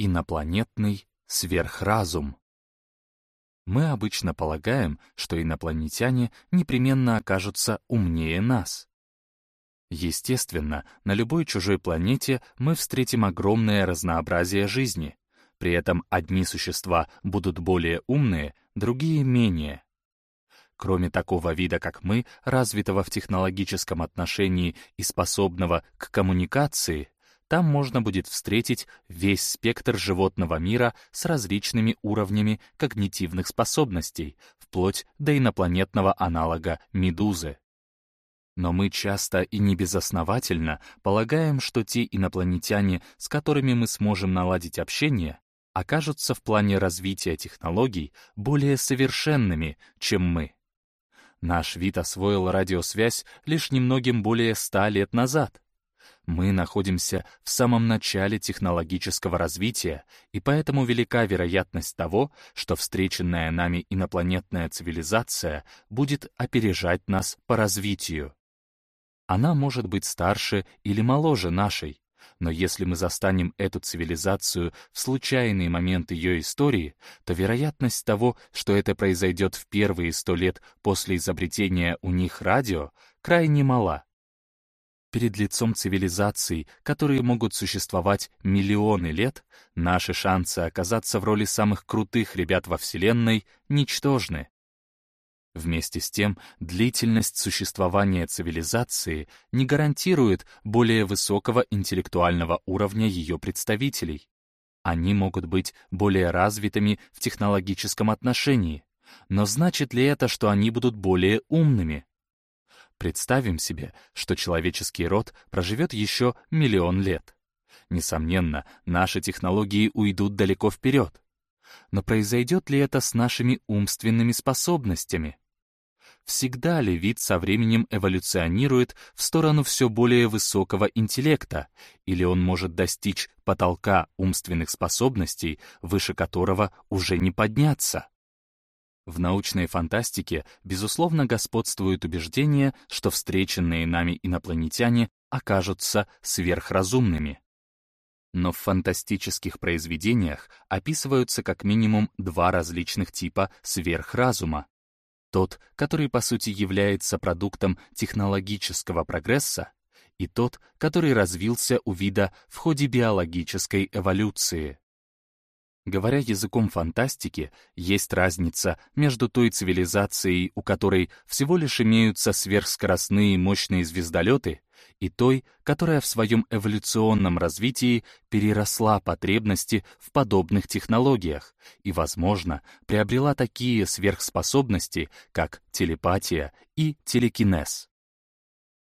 Инопланетный сверхразум. Мы обычно полагаем, что инопланетяне непременно окажутся умнее нас. Естественно, на любой чужой планете мы встретим огромное разнообразие жизни. При этом одни существа будут более умные, другие — менее. Кроме такого вида, как мы, развитого в технологическом отношении и способного к коммуникации, там можно будет встретить весь спектр животного мира с различными уровнями когнитивных способностей, вплоть до инопланетного аналога медузы. Но мы часто и небезосновательно полагаем, что те инопланетяне, с которыми мы сможем наладить общение, окажутся в плане развития технологий более совершенными, чем мы. Наш вид освоил радиосвязь лишь немногим более ста лет назад — мы находимся в самом начале технологического развития, и поэтому велика вероятность того, что встреченная нами инопланетная цивилизация будет опережать нас по развитию. Она может быть старше или моложе нашей, но если мы застанем эту цивилизацию в случайный момент ее истории, то вероятность того, что это произойдет в первые сто лет после изобретения у них радио, крайне мала. Перед лицом цивилизаций, которые могут существовать миллионы лет, наши шансы оказаться в роли самых крутых ребят во Вселенной ничтожны. Вместе с тем, длительность существования цивилизации не гарантирует более высокого интеллектуального уровня ее представителей. Они могут быть более развитыми в технологическом отношении, но значит ли это, что они будут более умными? Представим себе, что человеческий род проживет еще миллион лет. Несомненно, наши технологии уйдут далеко вперед. Но произойдет ли это с нашими умственными способностями? Всегда ли вид со временем эволюционирует в сторону все более высокого интеллекта, или он может достичь потолка умственных способностей, выше которого уже не подняться? В научной фантастике, безусловно, господствует убеждение, что встреченные нами инопланетяне окажутся сверхразумными. Но в фантастических произведениях описываются как минимум два различных типа сверхразума. Тот, который по сути является продуктом технологического прогресса, и тот, который развился у вида в ходе биологической эволюции. Говоря языком фантастики, есть разница между той цивилизацией, у которой всего лишь имеются сверхскоростные мощные звездолеты, и той, которая в своем эволюционном развитии переросла потребности в подобных технологиях и, возможно, приобрела такие сверхспособности, как телепатия и телекинез.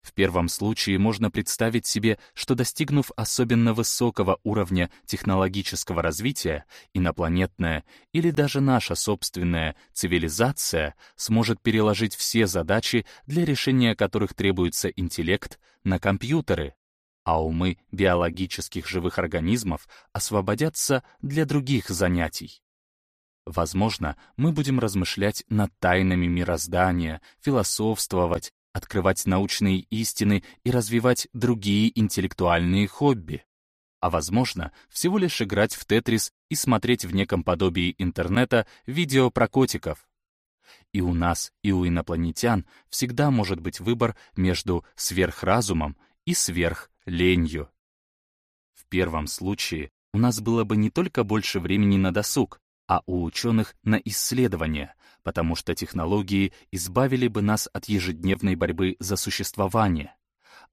В первом случае можно представить себе, что достигнув особенно высокого уровня технологического развития, инопланетная или даже наша собственная цивилизация сможет переложить все задачи, для решения которых требуется интеллект, на компьютеры, а умы биологических живых организмов освободятся для других занятий. Возможно, мы будем размышлять над тайнами мироздания, философствовать, открывать научные истины и развивать другие интеллектуальные хобби. А возможно, всего лишь играть в тетрис и смотреть в неком подобии интернета видео про котиков. И у нас, и у инопланетян всегда может быть выбор между сверхразумом и сверхленью. В первом случае у нас было бы не только больше времени на досуг, а у ученых на исследования, потому что технологии избавили бы нас от ежедневной борьбы за существование.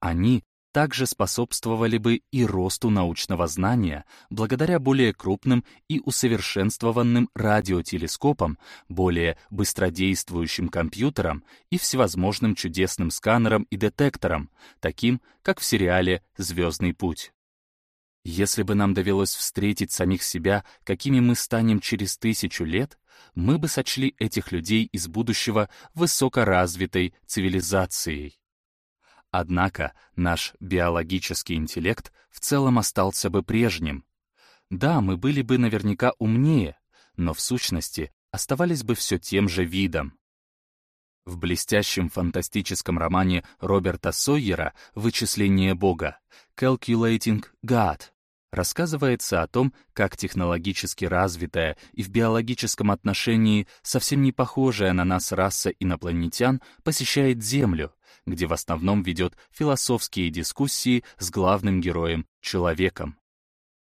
Они также способствовали бы и росту научного знания благодаря более крупным и усовершенствованным радиотелескопам, более быстродействующим компьютерам и всевозможным чудесным сканерам и детекторам, таким, как в сериале «Звездный путь». Если бы нам довелось встретить самих себя, какими мы станем через тысячу лет, мы бы сочли этих людей из будущего высокоразвитой цивилизацией. Однако наш биологический интеллект в целом остался бы прежним. Да, мы были бы наверняка умнее, но в сущности оставались бы все тем же видом. В блестящем фантастическом романе Роберта Сойера «Вычисление Бога» «Calculating God» рассказывается о том, как технологически развитая и в биологическом отношении совсем не похожая на нас раса инопланетян посещает Землю, где в основном ведет философские дискуссии с главным героем — человеком.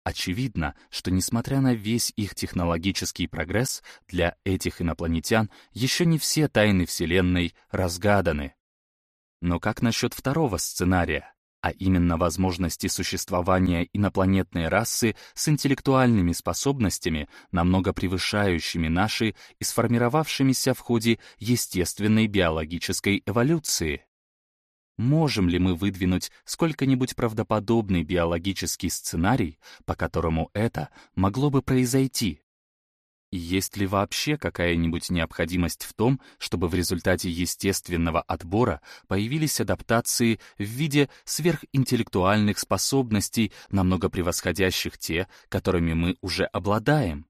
Очевидно, что несмотря на весь их технологический прогресс, для этих инопланетян еще не все тайны Вселенной разгаданы. Но как насчет второго сценария? а именно возможности существования инопланетной расы с интеллектуальными способностями, намного превышающими наши и сформировавшимися в ходе естественной биологической эволюции. Можем ли мы выдвинуть сколько-нибудь правдоподобный биологический сценарий, по которому это могло бы произойти? есть ли вообще какая-нибудь необходимость в том, чтобы в результате естественного отбора появились адаптации в виде сверхинтеллектуальных способностей, намного превосходящих те, которыми мы уже обладаем?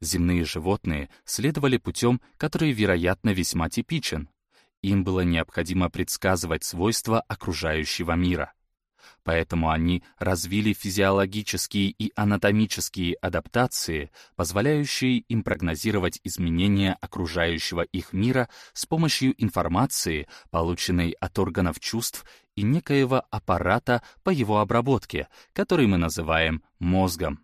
Земные животные следовали путем, который, вероятно, весьма типичен. Им было необходимо предсказывать свойства окружающего мира поэтому они развили физиологические и анатомические адаптации, позволяющие им прогнозировать изменения окружающего их мира с помощью информации, полученной от органов чувств и некоего аппарата по его обработке, который мы называем мозгом.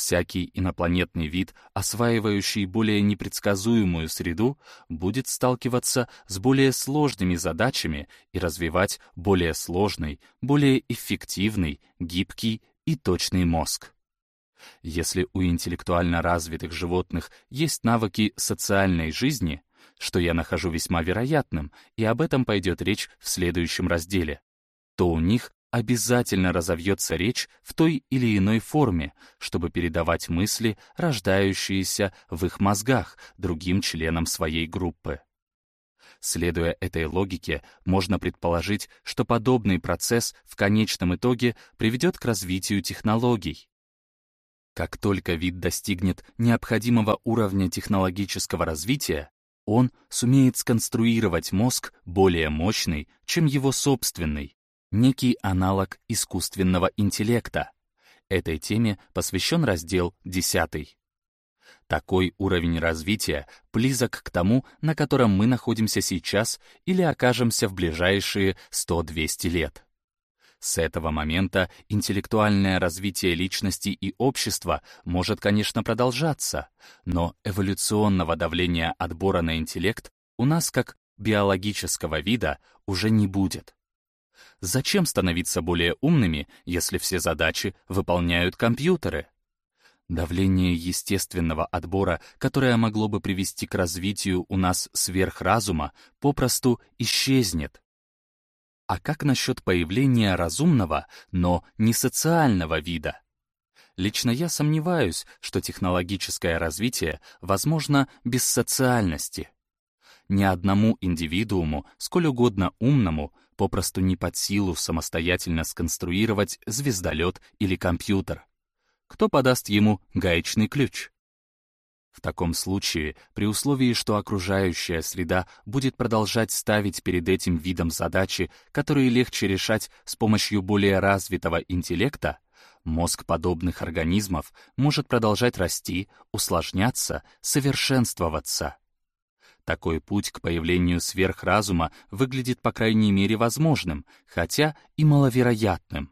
Всякий инопланетный вид, осваивающий более непредсказуемую среду, будет сталкиваться с более сложными задачами и развивать более сложный, более эффективный, гибкий и точный мозг. Если у интеллектуально развитых животных есть навыки социальной жизни, что я нахожу весьма вероятным, и об этом пойдет речь в следующем разделе, то у них обязательно разовьется речь в той или иной форме, чтобы передавать мысли, рождающиеся в их мозгах, другим членам своей группы. Следуя этой логике, можно предположить, что подобный процесс в конечном итоге приведет к развитию технологий. Как только вид достигнет необходимого уровня технологического развития, он сумеет сконструировать мозг более мощный, чем его собственный, некий аналог искусственного интеллекта. Этой теме посвящен раздел 10. Такой уровень развития близок к тому, на котором мы находимся сейчас или окажемся в ближайшие 100-200 лет. С этого момента интеллектуальное развитие личности и общества может, конечно, продолжаться, но эволюционного давления отбора на интеллект у нас как биологического вида уже не будет. Зачем становиться более умными, если все задачи выполняют компьютеры? Давление естественного отбора, которое могло бы привести к развитию у нас сверхразума, попросту исчезнет. А как насчет появления разумного, но не социального вида? Лично я сомневаюсь, что технологическое развитие возможно без социальности. Ни одному индивидууму, сколь угодно умному, попросту не под силу самостоятельно сконструировать звездолет или компьютер. Кто подаст ему гаечный ключ? В таком случае, при условии, что окружающая среда будет продолжать ставить перед этим видом задачи, которые легче решать с помощью более развитого интеллекта, мозг подобных организмов может продолжать расти, усложняться, совершенствоваться. Такой путь к появлению сверхразума выглядит по крайней мере возможным, хотя и маловероятным.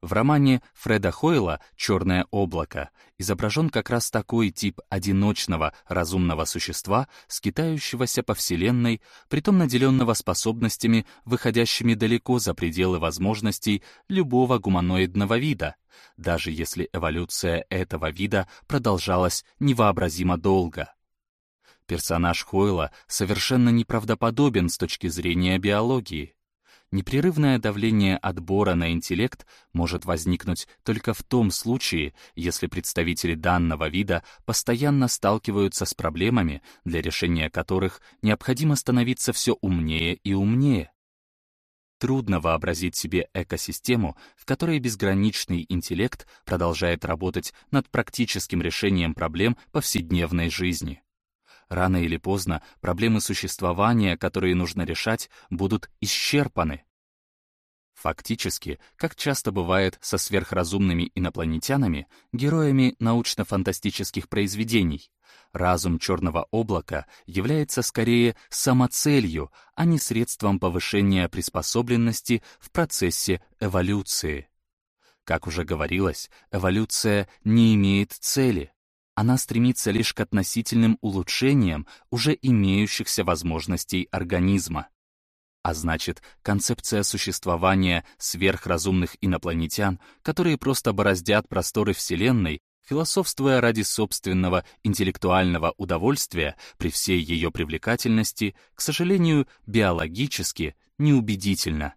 В романе Фреда Хойла «Черное облако» изображен как раз такой тип одиночного разумного существа, скитающегося по Вселенной, притом наделенного способностями, выходящими далеко за пределы возможностей любого гуманоидного вида, даже если эволюция этого вида продолжалась невообразимо долго. Персонаж Хойла совершенно неправдоподобен с точки зрения биологии. Непрерывное давление отбора на интеллект может возникнуть только в том случае, если представители данного вида постоянно сталкиваются с проблемами, для решения которых необходимо становиться все умнее и умнее. Трудно вообразить себе экосистему, в которой безграничный интеллект продолжает работать над практическим решением проблем повседневной жизни. Рано или поздно проблемы существования, которые нужно решать, будут исчерпаны. Фактически, как часто бывает со сверхразумными инопланетянами, героями научно-фантастических произведений, разум черного облака является скорее самоцелью, а не средством повышения приспособленности в процессе эволюции. Как уже говорилось, эволюция не имеет цели. Она стремится лишь к относительным улучшениям уже имеющихся возможностей организма. А значит, концепция существования сверхразумных инопланетян, которые просто бороздят просторы Вселенной, философствуя ради собственного интеллектуального удовольствия при всей ее привлекательности, к сожалению, биологически неубедительна.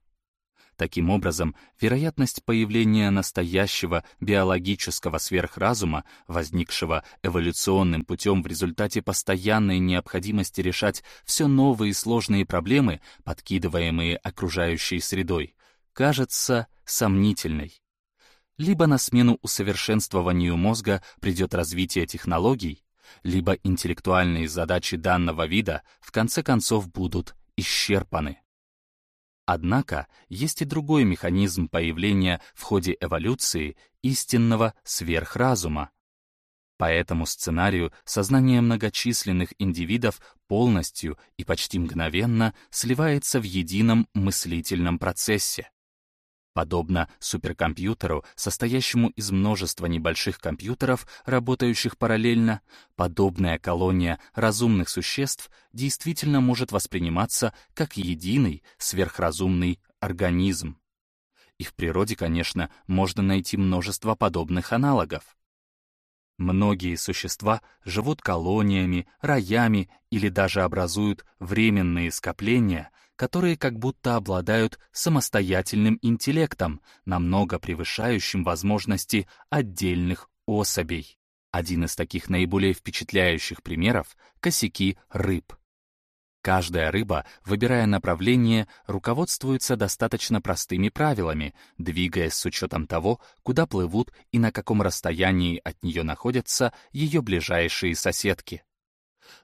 Таким образом, вероятность появления настоящего биологического сверхразума, возникшего эволюционным путем в результате постоянной необходимости решать все новые сложные проблемы, подкидываемые окружающей средой, кажется сомнительной. Либо на смену усовершенствованию мозга придет развитие технологий, либо интеллектуальные задачи данного вида в конце концов будут исчерпаны. Однако есть и другой механизм появления в ходе эволюции истинного сверхразума. По этому сценарию сознание многочисленных индивидов полностью и почти мгновенно сливается в едином мыслительном процессе. Подобно суперкомпьютеру, состоящему из множества небольших компьютеров, работающих параллельно, подобная колония разумных существ действительно может восприниматься как единый сверхразумный организм. И в природе, конечно, можно найти множество подобных аналогов. Многие существа живут колониями, роями или даже образуют временные скопления, которые как будто обладают самостоятельным интеллектом, намного превышающим возможности отдельных особей. Один из таких наиболее впечатляющих примеров — косяки рыб. Каждая рыба, выбирая направление, руководствуется достаточно простыми правилами, двигаясь с учетом того, куда плывут и на каком расстоянии от нее находятся ее ближайшие соседки.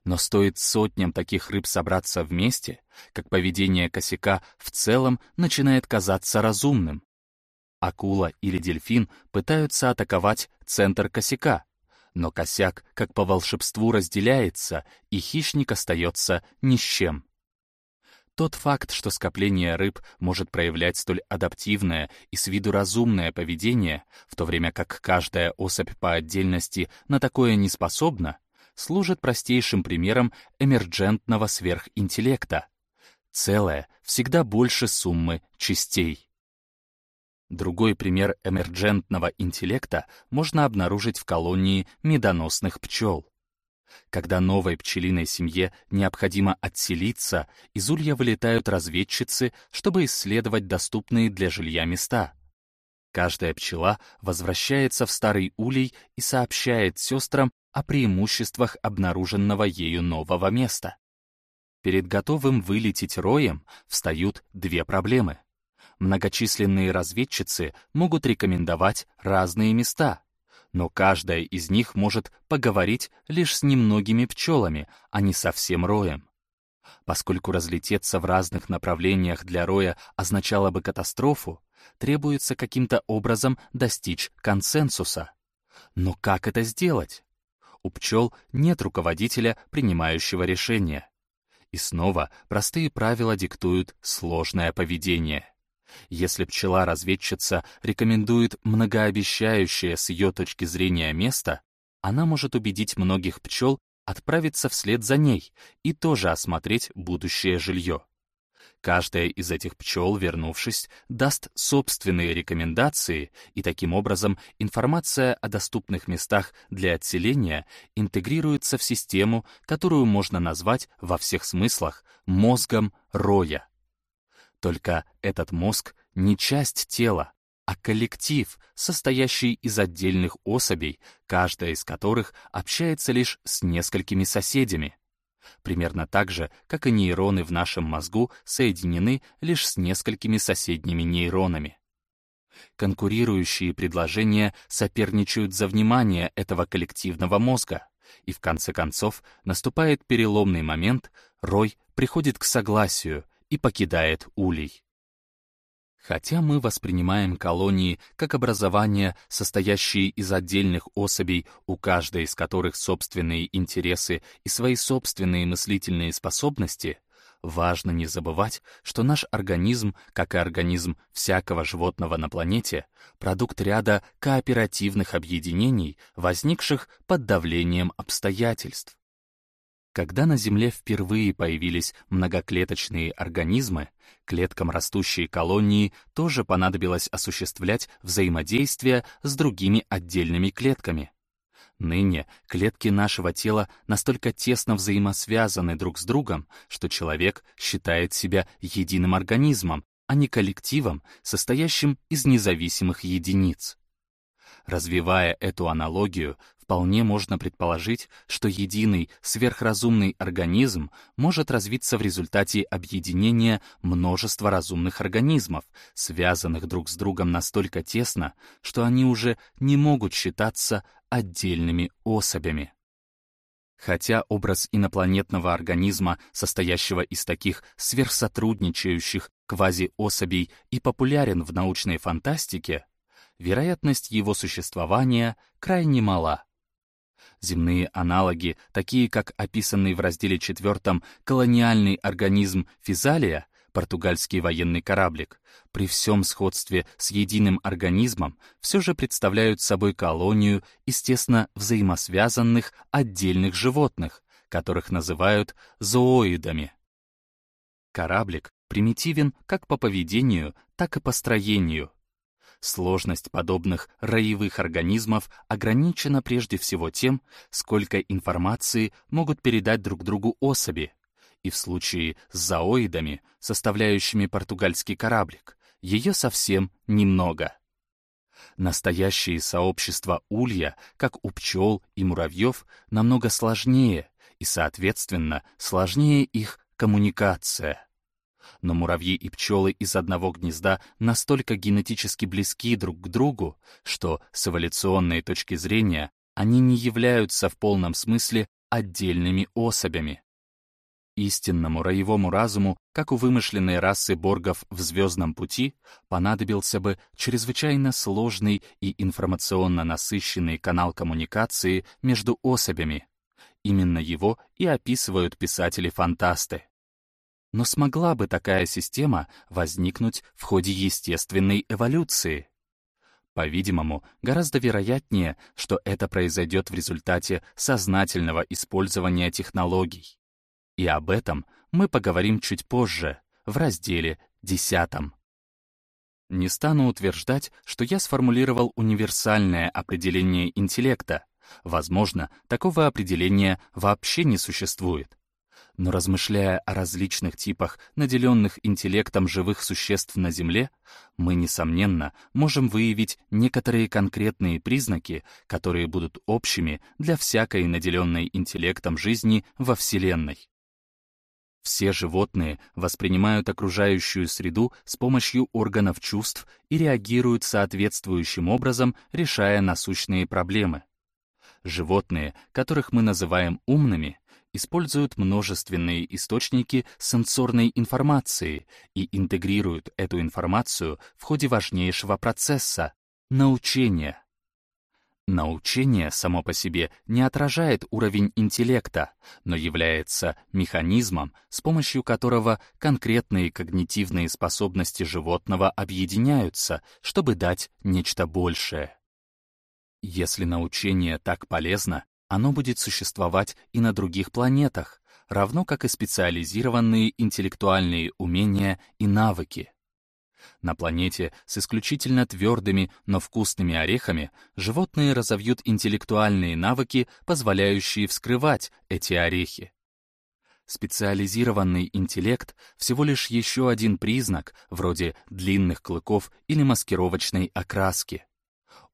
Но стоит сотням таких рыб собраться вместе, как поведение косяка в целом начинает казаться разумным. Акула или дельфин пытаются атаковать центр косяка, но косяк как по волшебству разделяется, и хищник остается ни с чем. Тот факт, что скопление рыб может проявлять столь адаптивное и с виду разумное поведение, в то время как каждая особь по отдельности на такое не способна, служит простейшим примером эмерджентного сверхинтеллекта. Целое всегда больше суммы частей. Другой пример эмерджентного интеллекта можно обнаружить в колонии медоносных пчел. Когда новой пчелиной семье необходимо отселиться, из улья вылетают разведчицы, чтобы исследовать доступные для жилья места. Каждая пчела возвращается в старый улей и сообщает сестрам о преимуществах обнаруженного ею нового места. Перед готовым вылететь роем встают две проблемы. Многочисленные разведчицы могут рекомендовать разные места, но каждая из них может поговорить лишь с немногими пчелами, а не со всем роем. Поскольку разлететься в разных направлениях для роя означало бы катастрофу, требуется каким-то образом достичь консенсуса. Но как это сделать? У пчел нет руководителя, принимающего решения. И снова простые правила диктуют сложное поведение. Если пчела-разведчица рекомендует многообещающее с ее точки зрения место, она может убедить многих пчел отправиться вслед за ней и тоже осмотреть будущее жилье. Каждая из этих пчел, вернувшись, даст собственные рекомендации, и таким образом информация о доступных местах для отселения интегрируется в систему, которую можно назвать во всех смыслах мозгом роя. Только этот мозг не часть тела, а коллектив, состоящий из отдельных особей, каждая из которых общается лишь с несколькими соседями примерно так же, как и нейроны в нашем мозгу соединены лишь с несколькими соседними нейронами. Конкурирующие предложения соперничают за внимание этого коллективного мозга, и в конце концов наступает переломный момент, Рой приходит к согласию и покидает улей. Хотя мы воспринимаем колонии как образование, состоящие из отдельных особей, у каждой из которых собственные интересы и свои собственные мыслительные способности, важно не забывать, что наш организм, как и организм всякого животного на планете, продукт ряда кооперативных объединений, возникших под давлением обстоятельств. Когда на Земле впервые появились многоклеточные организмы, клеткам растущей колонии тоже понадобилось осуществлять взаимодействие с другими отдельными клетками. Ныне клетки нашего тела настолько тесно взаимосвязаны друг с другом, что человек считает себя единым организмом, а не коллективом, состоящим из независимых единиц. Развивая эту аналогию, вполне можно предположить, что единый сверхразумный организм может развиться в результате объединения множества разумных организмов, связанных друг с другом настолько тесно, что они уже не могут считаться отдельными особями. Хотя образ инопланетного организма, состоящего из таких сверхсотрудничающих квазиособей и популярен в научной фантастике, вероятность его существования крайне мала. Земные аналоги, такие как описанный в разделе 4 колониальный организм физалия, португальский военный кораблик, при всем сходстве с единым организмом все же представляют собой колонию тесно взаимосвязанных отдельных животных, которых называют зооидами. Кораблик примитивен как по поведению, так и по строению, Сложность подобных роевых организмов ограничена прежде всего тем, сколько информации могут передать друг другу особи. И в случае с зооидами, составляющими португальский кораблик, ее совсем немного. Настоящие сообщества улья, как у пчел и муравьев, намного сложнее, и, соответственно, сложнее их коммуникация но муравьи и пчелы из одного гнезда настолько генетически близки друг к другу, что с эволюционной точки зрения они не являются в полном смысле отдельными особями. Истинному роевому разуму, как у вымышленной расы боргов в «Звездном пути», понадобился бы чрезвычайно сложный и информационно насыщенный канал коммуникации между особями. Именно его и описывают писатели-фантасты. Но смогла бы такая система возникнуть в ходе естественной эволюции? По-видимому, гораздо вероятнее, что это произойдет в результате сознательного использования технологий. И об этом мы поговорим чуть позже, в разделе 10. Не стану утверждать, что я сформулировал универсальное определение интеллекта. Возможно, такого определения вообще не существует. Но размышляя о различных типах наделенных интеллектом живых существ на Земле, мы, несомненно, можем выявить некоторые конкретные признаки, которые будут общими для всякой наделенной интеллектом жизни во Вселенной. Все животные воспринимают окружающую среду с помощью органов чувств и реагируют соответствующим образом, решая насущные проблемы. Животные, которых мы называем умными, используют множественные источники сенсорной информации и интегрируют эту информацию в ходе важнейшего процесса — научения. Научение само по себе не отражает уровень интеллекта, но является механизмом, с помощью которого конкретные когнитивные способности животного объединяются, чтобы дать нечто большее. Если научение так полезно, оно будет существовать и на других планетах, равно как и специализированные интеллектуальные умения и навыки. На планете с исключительно твердыми, но вкусными орехами животные разовьют интеллектуальные навыки, позволяющие вскрывать эти орехи. Специализированный интеллект — всего лишь еще один признак, вроде длинных клыков или маскировочной окраски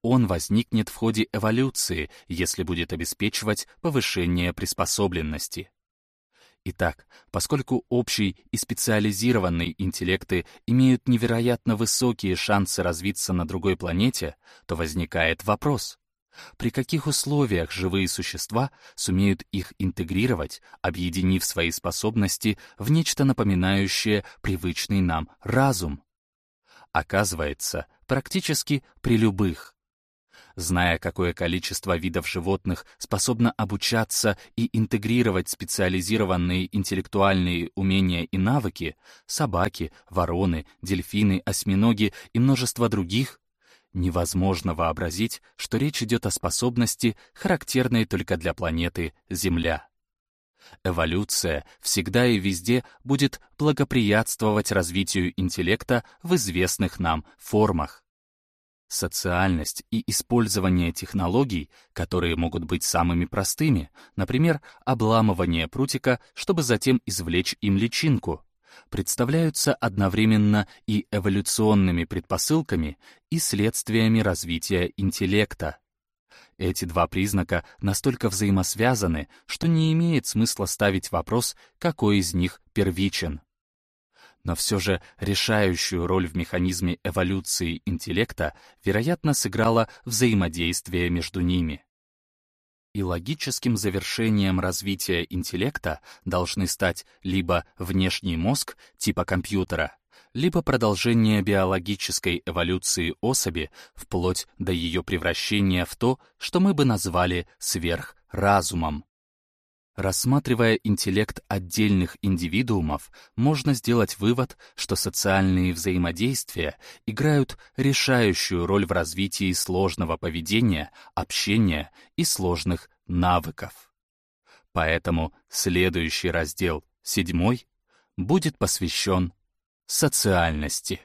он возникнет в ходе эволюции, если будет обеспечивать повышение приспособленности. Итак, поскольку общий и специализированный интеллекты имеют невероятно высокие шансы развиться на другой планете, то возникает вопрос, при каких условиях живые существа сумеют их интегрировать, объединив свои способности в нечто напоминающее привычный нам разум? Оказывается, практически при любых. Зная, какое количество видов животных способно обучаться и интегрировать специализированные интеллектуальные умения и навыки — собаки, вороны, дельфины, осьминоги и множество других — невозможно вообразить, что речь идет о способности, характерной только для планеты Земля. Эволюция всегда и везде будет благоприятствовать развитию интеллекта в известных нам формах. Социальность и использование технологий, которые могут быть самыми простыми, например, обламывание прутика, чтобы затем извлечь им личинку, представляются одновременно и эволюционными предпосылками, и следствиями развития интеллекта. Эти два признака настолько взаимосвязаны, что не имеет смысла ставить вопрос, какой из них первичен. Но все же решающую роль в механизме эволюции интеллекта, вероятно, сыграло взаимодействие между ними. И логическим завершением развития интеллекта должны стать либо внешний мозг типа компьютера, либо продолжение биологической эволюции особи вплоть до ее превращения в то, что мы бы назвали сверхразумом. Рассматривая интеллект отдельных индивидуумов, можно сделать вывод, что социальные взаимодействия играют решающую роль в развитии сложного поведения, общения и сложных навыков. Поэтому следующий раздел, седьмой, будет посвящен социальности.